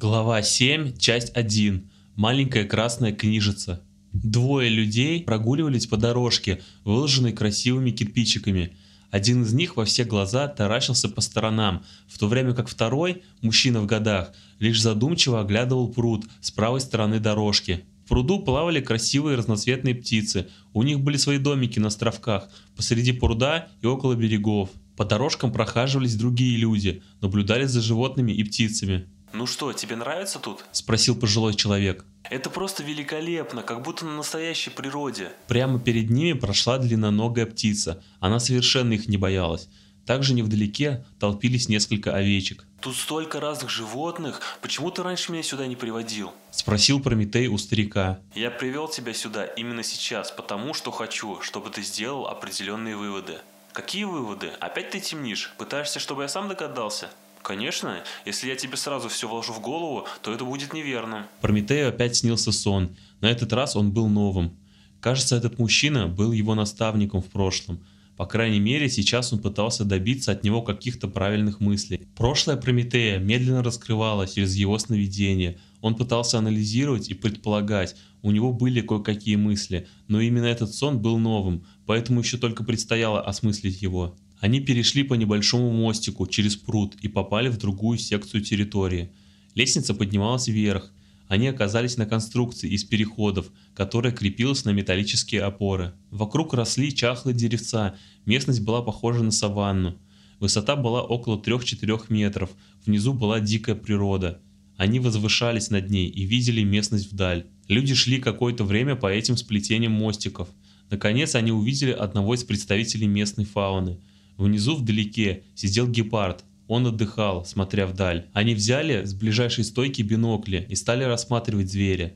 Глава 7, часть 1. Маленькая красная книжица. Двое людей прогуливались по дорожке, выложенной красивыми кирпичиками. Один из них во все глаза таращился по сторонам, в то время как второй, мужчина в годах, лишь задумчиво оглядывал пруд с правой стороны дорожки. В пруду плавали красивые разноцветные птицы, у них были свои домики на островках, посреди пруда и около берегов. По дорожкам прохаживались другие люди, наблюдали за животными и птицами. Ну что, тебе нравится тут? Спросил пожилой человек. Это просто великолепно, как будто на настоящей природе. Прямо перед ними прошла длинноногая птица. Она совершенно их не боялась. Также невдалеке толпились несколько овечек. Тут столько разных животных, почему ты раньше меня сюда не приводил? Спросил Прометей у старика. Я привел тебя сюда именно сейчас, потому что хочу, чтобы ты сделал определенные выводы. Какие выводы? Опять ты темнишь? Пытаешься, чтобы я сам догадался? Конечно, если я тебе сразу все вложу в голову, то это будет неверно. Прометею опять снился сон. На этот раз он был новым. Кажется, этот мужчина был его наставником в прошлом. По крайней мере, сейчас он пытался добиться от него каких-то правильных мыслей. Прошлое Прометея медленно раскрывалось через его сновидения. Он пытался анализировать и предполагать, у него были кое-какие мысли, но именно этот сон был новым, поэтому еще только предстояло осмыслить его. Они перешли по небольшому мостику через пруд и попали в другую секцию территории. Лестница поднималась вверх. Они оказались на конструкции из переходов, которая крепилась на металлические опоры. Вокруг росли чахлые деревца, местность была похожа на саванну. Высота была около 3-4 метров, внизу была дикая природа. Они возвышались над ней и видели местность вдаль. Люди шли какое-то время по этим сплетениям мостиков. Наконец они увидели одного из представителей местной фауны – Внизу вдалеке сидел гепард. Он отдыхал, смотря вдаль. Они взяли с ближайшей стойки бинокли и стали рассматривать зверя.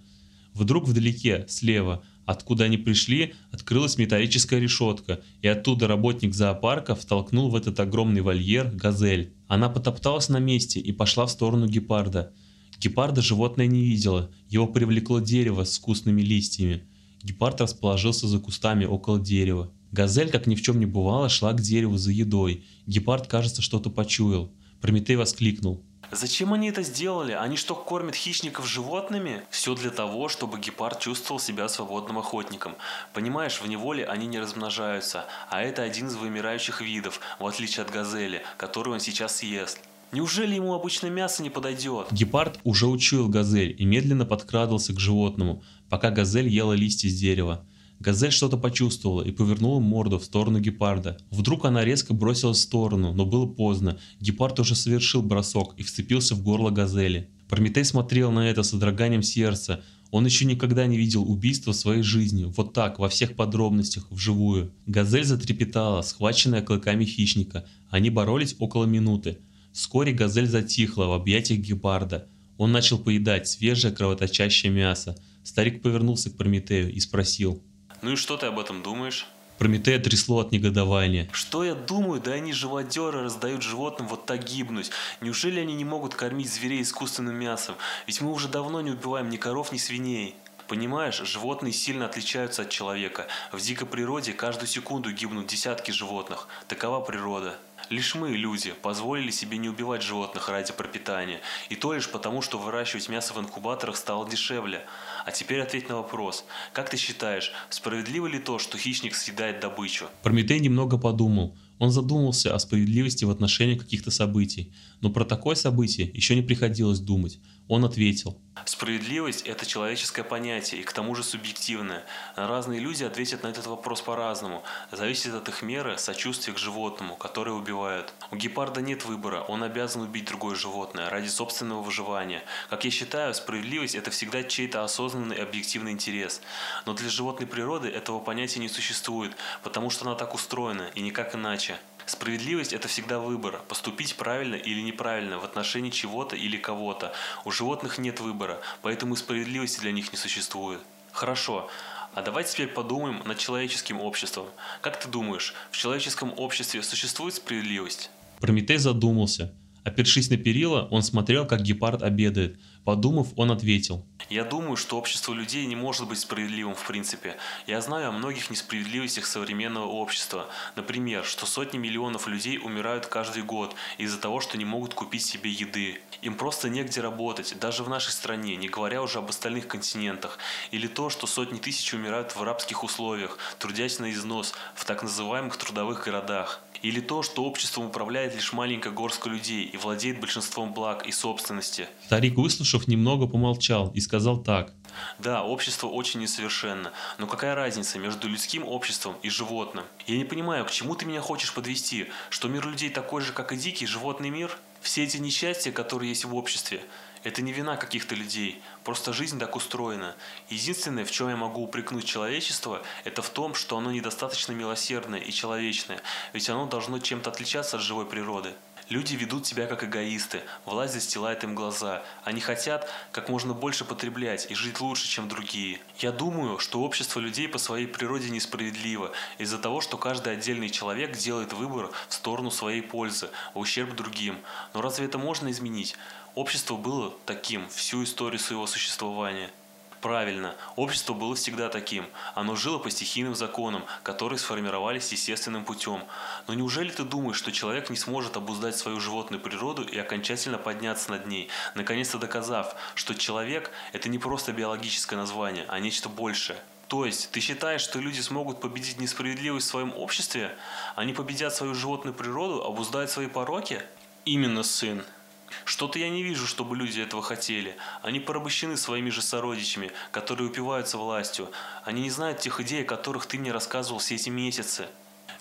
Вдруг вдалеке, слева, откуда они пришли, открылась металлическая решетка, и оттуда работник зоопарка втолкнул в этот огромный вольер газель. Она потопталась на месте и пошла в сторону гепарда. Гепарда животное не видело, его привлекло дерево с вкусными листьями. Гепард расположился за кустами около дерева. Газель, как ни в чем не бывало, шла к дереву за едой. Гепард, кажется, что-то почуял. Прометей воскликнул. Зачем они это сделали? Они что, кормят хищников животными? Все для того, чтобы гепард чувствовал себя свободным охотником. Понимаешь, в неволе они не размножаются, а это один из вымирающих видов, в отличие от газели, которую он сейчас съест. Неужели ему обычное мясо не подойдет? Гепард уже учуял газель и медленно подкрадывался к животному, пока газель ела листья с дерева. Газель что-то почувствовала и повернула морду в сторону гепарда. Вдруг она резко бросилась в сторону, но было поздно. Гепард уже совершил бросок и вцепился в горло газели. Прометей смотрел на это с содроганием сердца. Он еще никогда не видел убийства в своей жизни, вот так, во всех подробностях, вживую. Газель затрепетала, схваченная клыками хищника. Они боролись около минуты. Вскоре газель затихла в объятиях гепарда. Он начал поедать свежее кровоточащее мясо. Старик повернулся к Прометею и спросил – ну и что ты об этом думаешь? Прометея трясло от негодования. Что я думаю? Да они живодеры раздают животным вот так гибнуть. Неужели они не могут кормить зверей искусственным мясом? Ведь мы уже давно не убиваем ни коров, ни свиней. Понимаешь, животные сильно отличаются от человека. В дикой природе каждую секунду гибнут десятки животных. Такова природа. Лишь мы, люди, позволили себе не убивать животных ради пропитания. И то лишь потому, что выращивать мясо в инкубаторах стало дешевле. А теперь ответь на вопрос. Как ты считаешь, справедливо ли то, что хищник съедает добычу? Прометей немного подумал. Он задумался о справедливости в отношении каких-то событий. Но про такое событие еще не приходилось думать. Он ответил. Справедливость – это человеческое понятие и к тому же субъективное. Разные люди ответят на этот вопрос по-разному. Зависит от их меры сочувствия к животному, которое убивают. У гепарда нет выбора, он обязан убить другое животное ради собственного выживания. Как я считаю, справедливость – это всегда чей-то осознанный объективный интерес. Но для животной природы этого понятия не существует, потому что она так устроена и никак иначе. Справедливость – это всегда выбор, поступить правильно или неправильно в отношении чего-то или кого-то. У животных нет выбора, поэтому и справедливости для них не существует. Хорошо, а давайте теперь подумаем над человеческим обществом. Как ты думаешь, в человеческом обществе существует справедливость? Прометей задумался. Опершись на перила, он смотрел, как гепард обедает. Подумав, он ответил. Я думаю, что общество людей не может быть справедливым в принципе. Я знаю о многих несправедливостях современного общества. Например, что сотни миллионов людей умирают каждый год из-за того, что не могут купить себе еды. Им просто негде работать, даже в нашей стране, не говоря уже об остальных континентах. Или то, что сотни тысяч умирают в рабских условиях, трудясь на износ в так называемых трудовых городах. Или то, что обществом управляет лишь маленькая горстка людей и владеет большинством благ и собственности. Старик, выслушав, немного помолчал и сказал так. Да, общество очень несовершенно, но какая разница между людским обществом и животным? Я не понимаю, к чему ты меня хочешь подвести, что мир людей такой же, как и дикий животный мир? Все эти несчастья, которые есть в обществе, это не вина каких-то людей, просто жизнь так устроена. Единственное, в чем я могу упрекнуть человечество, это в том, что оно недостаточно милосердное и человечное, ведь оно должно чем-то отличаться от живой природы. Люди ведут себя как эгоисты, власть застилает им глаза. Они хотят как можно больше потреблять и жить лучше, чем другие. Я думаю, что общество людей по своей природе несправедливо из-за того, что каждый отдельный человек делает выбор в сторону своей пользы, в ущерб другим. Но разве это можно изменить? Общество было таким всю историю своего существования. Правильно, общество было всегда таким. Оно жило по стихийным законам, которые сформировались естественным путем. Но неужели ты думаешь, что человек не сможет обуздать свою животную природу и окончательно подняться над ней, наконец-то доказав, что человек – это не просто биологическое название, а нечто большее? То есть, ты считаешь, что люди смогут победить несправедливость в своем обществе? Они победят свою животную природу, обуздают свои пороки? Именно, сын. Что-то я не вижу, чтобы люди этого хотели. Они порабощены своими же сородичами, которые упиваются властью. Они не знают тех идей, о которых ты мне рассказывал все эти месяцы.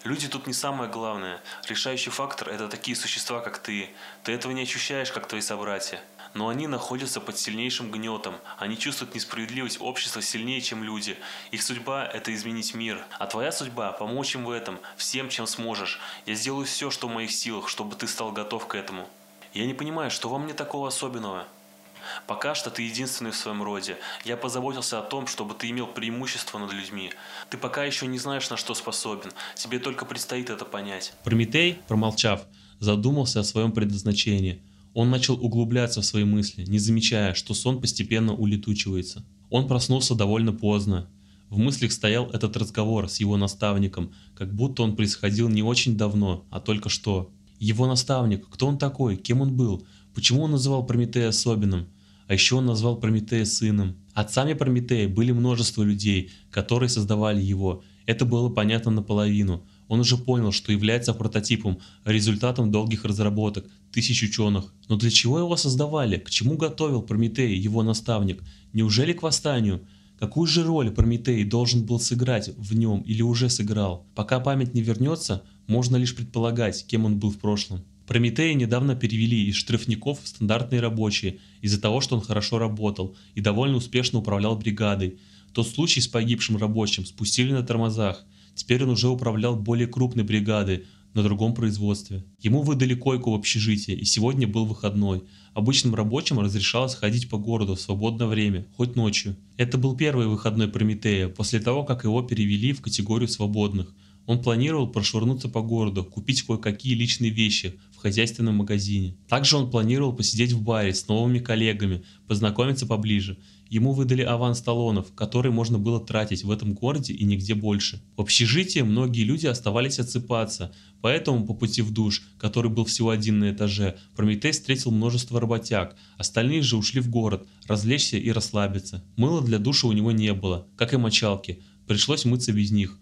Люди тут не самое главное. Решающий фактор – это такие существа, как ты. Ты этого не ощущаешь, как твои собратья. Но они находятся под сильнейшим гнетом. Они чувствуют несправедливость общества сильнее, чем люди. Их судьба – это изменить мир. А твоя судьба – помочь им в этом, всем, чем сможешь. Я сделаю все, что в моих силах, чтобы ты стал готов к этому. Я не понимаю, что во мне такого особенного. Пока что ты единственный в своем роде. Я позаботился о том, чтобы ты имел преимущество над людьми. Ты пока еще не знаешь, на что способен. Тебе только предстоит это понять. Прометей, промолчав, задумался о своем предназначении. Он начал углубляться в свои мысли, не замечая, что сон постепенно улетучивается. Он проснулся довольно поздно. В мыслях стоял этот разговор с его наставником, как будто он происходил не очень давно, а только что. Его наставник, кто он такой, кем он был, почему он называл Прометея особенным, а еще он назвал Прометея сыном. Отцами Прометея были множество людей, которые создавали его. Это было понятно наполовину. Он уже понял, что является прототипом, результатом долгих разработок, тысяч ученых. Но для чего его создавали? К чему готовил Прометей, его наставник? Неужели к восстанию? Какую же роль Прометей должен был сыграть в нем или уже сыграл? Пока память не вернется, можно лишь предполагать, кем он был в прошлом. Прометея недавно перевели из штрафников в стандартные рабочие из-за того, что он хорошо работал и довольно успешно управлял бригадой. Тот случай с погибшим рабочим спустили на тормозах. Теперь он уже управлял более крупной бригадой на другом производстве. Ему выдали койку в общежитии, и сегодня был выходной. Обычным рабочим разрешалось ходить по городу в свободное время, хоть ночью. Это был первый выходной Прометея, после того, как его перевели в категорию свободных. Он планировал прошвырнуться по городу, купить кое-какие личные вещи хозяйственном магазине. Также он планировал посидеть в баре с новыми коллегами, познакомиться поближе. Ему выдали аванс талонов, который можно было тратить в этом городе и нигде больше. В общежитии многие люди оставались отсыпаться, поэтому по пути в душ, который был всего один на этаже, Прометей встретил множество работяг, остальные же ушли в город, развлечься и расслабиться. Мыла для душа у него не было, как и мочалки, пришлось мыться без них.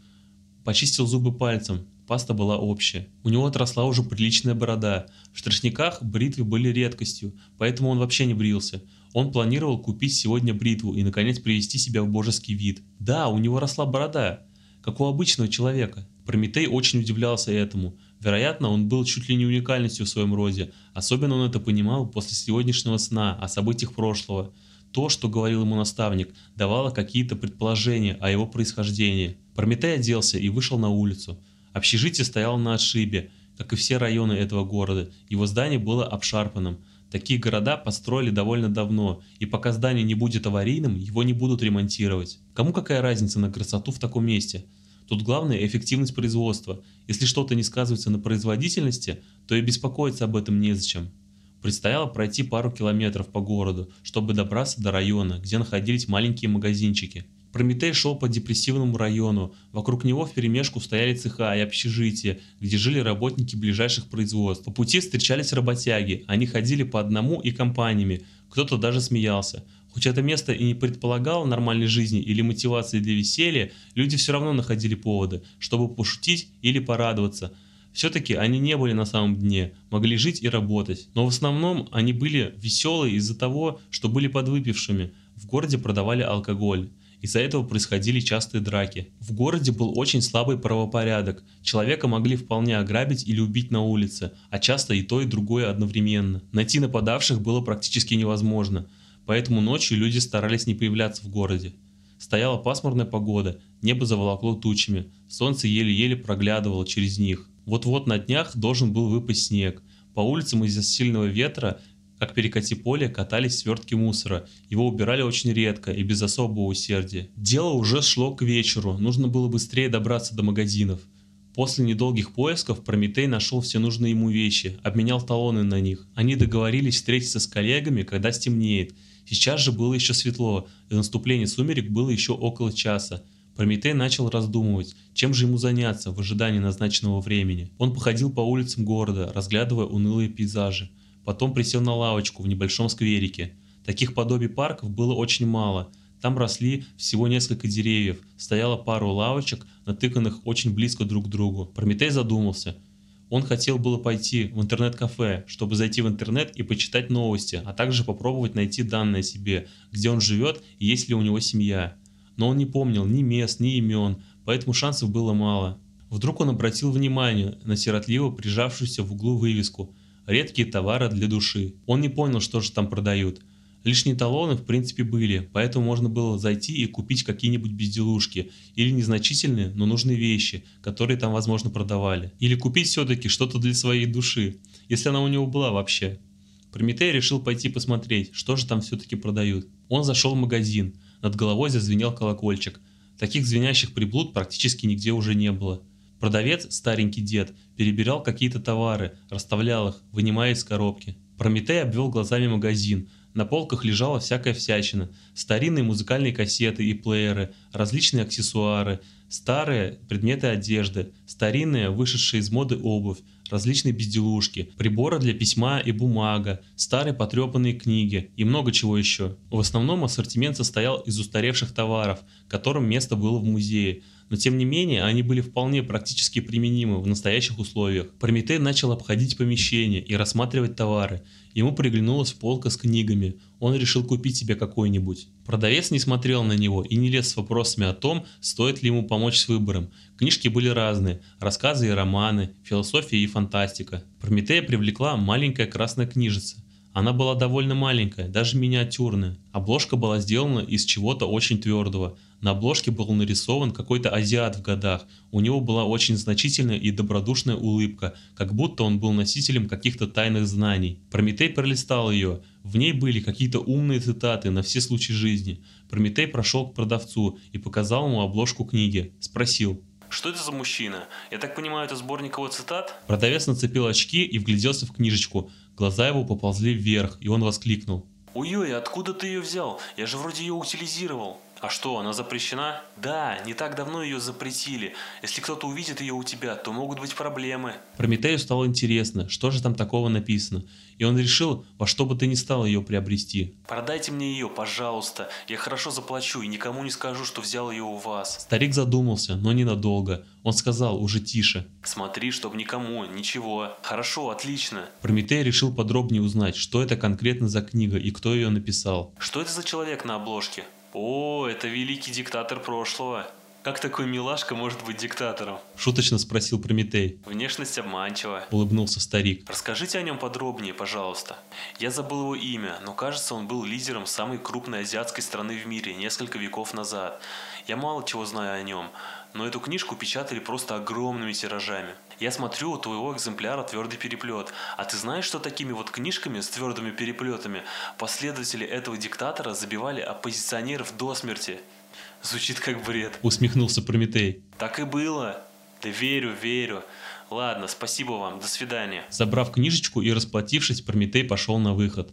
Почистил зубы пальцем, паста была общая. У него отросла уже приличная борода. В штрафниках бритвы были редкостью, поэтому он вообще не брился. Он планировал купить сегодня бритву и наконец привести себя в божеский вид. Да, у него росла борода, как у обычного человека. Прометей очень удивлялся этому. Вероятно, он был чуть ли не уникальностью в своем роде. Особенно он это понимал после сегодняшнего сна о событиях прошлого. То, что говорил ему наставник, давало какие-то предположения о его происхождении. Прометей оделся и вышел на улицу. Общежитие стояло на отшибе, как и все районы этого города. Его здание было обшарпанным. Такие города построили довольно давно, и пока здание не будет аварийным, его не будут ремонтировать. Кому какая разница на красоту в таком месте? Тут главное эффективность производства. Если что-то не сказывается на производительности, то и беспокоиться об этом незачем. Предстояло пройти пару километров по городу, чтобы добраться до района, где находились маленькие магазинчики. Прометей шел по депрессивному району, вокруг него вперемешку стояли цеха и общежития, где жили работники ближайших производств. По пути встречались работяги, они ходили по одному и компаниями, кто-то даже смеялся. Хоть это место и не предполагало нормальной жизни или мотивации для веселья, люди все равно находили поводы, чтобы пошутить или порадоваться – все-таки они не были на самом дне, могли жить и работать. Но в основном они были веселые из-за того, что были подвыпившими. В городе продавали алкоголь. Из-за этого происходили частые драки. В городе был очень слабый правопорядок. Человека могли вполне ограбить или убить на улице, а часто и то, и другое одновременно. Найти нападавших было практически невозможно, поэтому ночью люди старались не появляться в городе. Стояла пасмурная погода, небо заволокло тучами, солнце еле-еле проглядывало через них. Вот-вот на днях должен был выпасть снег. По улицам из-за сильного ветра, как перекати поле, катались свертки мусора. Его убирали очень редко и без особого усердия. Дело уже шло к вечеру, нужно было быстрее добраться до магазинов. После недолгих поисков Прометей нашел все нужные ему вещи, обменял талоны на них. Они договорились встретиться с коллегами, когда стемнеет. Сейчас же было еще светло, до наступления сумерек было еще около часа. Прометей начал раздумывать, чем же ему заняться в ожидании назначенного времени. Он походил по улицам города, разглядывая унылые пейзажи. Потом присел на лавочку в небольшом скверике. Таких подобий парков было очень мало. Там росли всего несколько деревьев, стояла пару лавочек, натыканных очень близко друг к другу. Прометей задумался. Он хотел было пойти в интернет-кафе, чтобы зайти в интернет и почитать новости, а также попробовать найти данные о себе, где он живет и есть ли у него семья но он не помнил ни мест, ни имен, поэтому шансов было мало. Вдруг он обратил внимание на сиротливо прижавшуюся в углу вывеску «Редкие товары для души». Он не понял, что же там продают. Лишние талоны в принципе были, поэтому можно было зайти и купить какие-нибудь безделушки или незначительные, но нужные вещи, которые там возможно продавали. Или купить все-таки что-то для своей души, если она у него была вообще. Прометей решил пойти посмотреть, что же там все-таки продают. Он зашел в магазин – над головой зазвенел колокольчик. Таких звенящих приблуд практически нигде уже не было. Продавец, старенький дед, перебирал какие-то товары, расставлял их, вынимая из коробки. Прометей обвел глазами магазин. На полках лежала всякая всячина. Старинные музыкальные кассеты и плееры, различные аксессуары, старые предметы одежды, старинная, вышедшая из моды обувь, различные безделушки, приборы для письма и бумага, старые потрепанные книги и много чего еще. В основном ассортимент состоял из устаревших товаров, которым место было в музее, но тем не менее они были вполне практически применимы в настоящих условиях. Прометей начал обходить помещение и рассматривать товары. Ему приглянулась полка с книгами. Он решил купить себе какой-нибудь. Продавец не смотрел на него и не лез с вопросами о том, стоит ли ему помочь с выбором. Книжки были разные – рассказы и романы, философия и фантастика. Прометея привлекла маленькая красная книжица. Она была довольно маленькая, даже миниатюрная. Обложка была сделана из чего-то очень твердого – на обложке был нарисован какой-то азиат в годах. У него была очень значительная и добродушная улыбка, как будто он был носителем каких-то тайных знаний. Прометей пролистал ее. В ней были какие-то умные цитаты на все случаи жизни. Прометей прошел к продавцу и показал ему обложку книги. Спросил. Что это за мужчина? Я так понимаю, это сборник его цитат? Продавец нацепил очки и вгляделся в книжечку. Глаза его поползли вверх, и он воскликнул. Ой-ой, откуда ты ее взял? Я же вроде ее утилизировал. А что, она запрещена? Да, не так давно ее запретили. Если кто-то увидит ее у тебя, то могут быть проблемы. Прометею стало интересно, что же там такого написано, и он решил, во что бы ты ни стал ее приобрести. Продайте мне ее, пожалуйста. Я хорошо заплачу и никому не скажу, что взял ее у вас. Старик задумался, но ненадолго. Он сказал уже тише. Смотри, чтоб никому, ничего. Хорошо, отлично. Прометей решил подробнее узнать, что это конкретно за книга и кто ее написал. Что это за человек на обложке? О, это великий диктатор прошлого. Как такой милашка может быть диктатором? Шуточно спросил Прометей. Внешность обманчива. Улыбнулся старик. Расскажите о нем подробнее, пожалуйста. Я забыл его имя, но кажется, он был лидером самой крупной азиатской страны в мире несколько веков назад. Я мало чего знаю о нем, но эту книжку печатали просто огромными тиражами. Я смотрю, у твоего экземпляра твердый переплет. А ты знаешь, что такими вот книжками с твердыми переплетами последователи этого диктатора забивали оппозиционеров до смерти? Звучит как бред. Усмехнулся Прометей. Так и было. Да верю, верю. Ладно, спасибо вам, до свидания. Забрав книжечку и расплатившись, Прометей пошел на выход.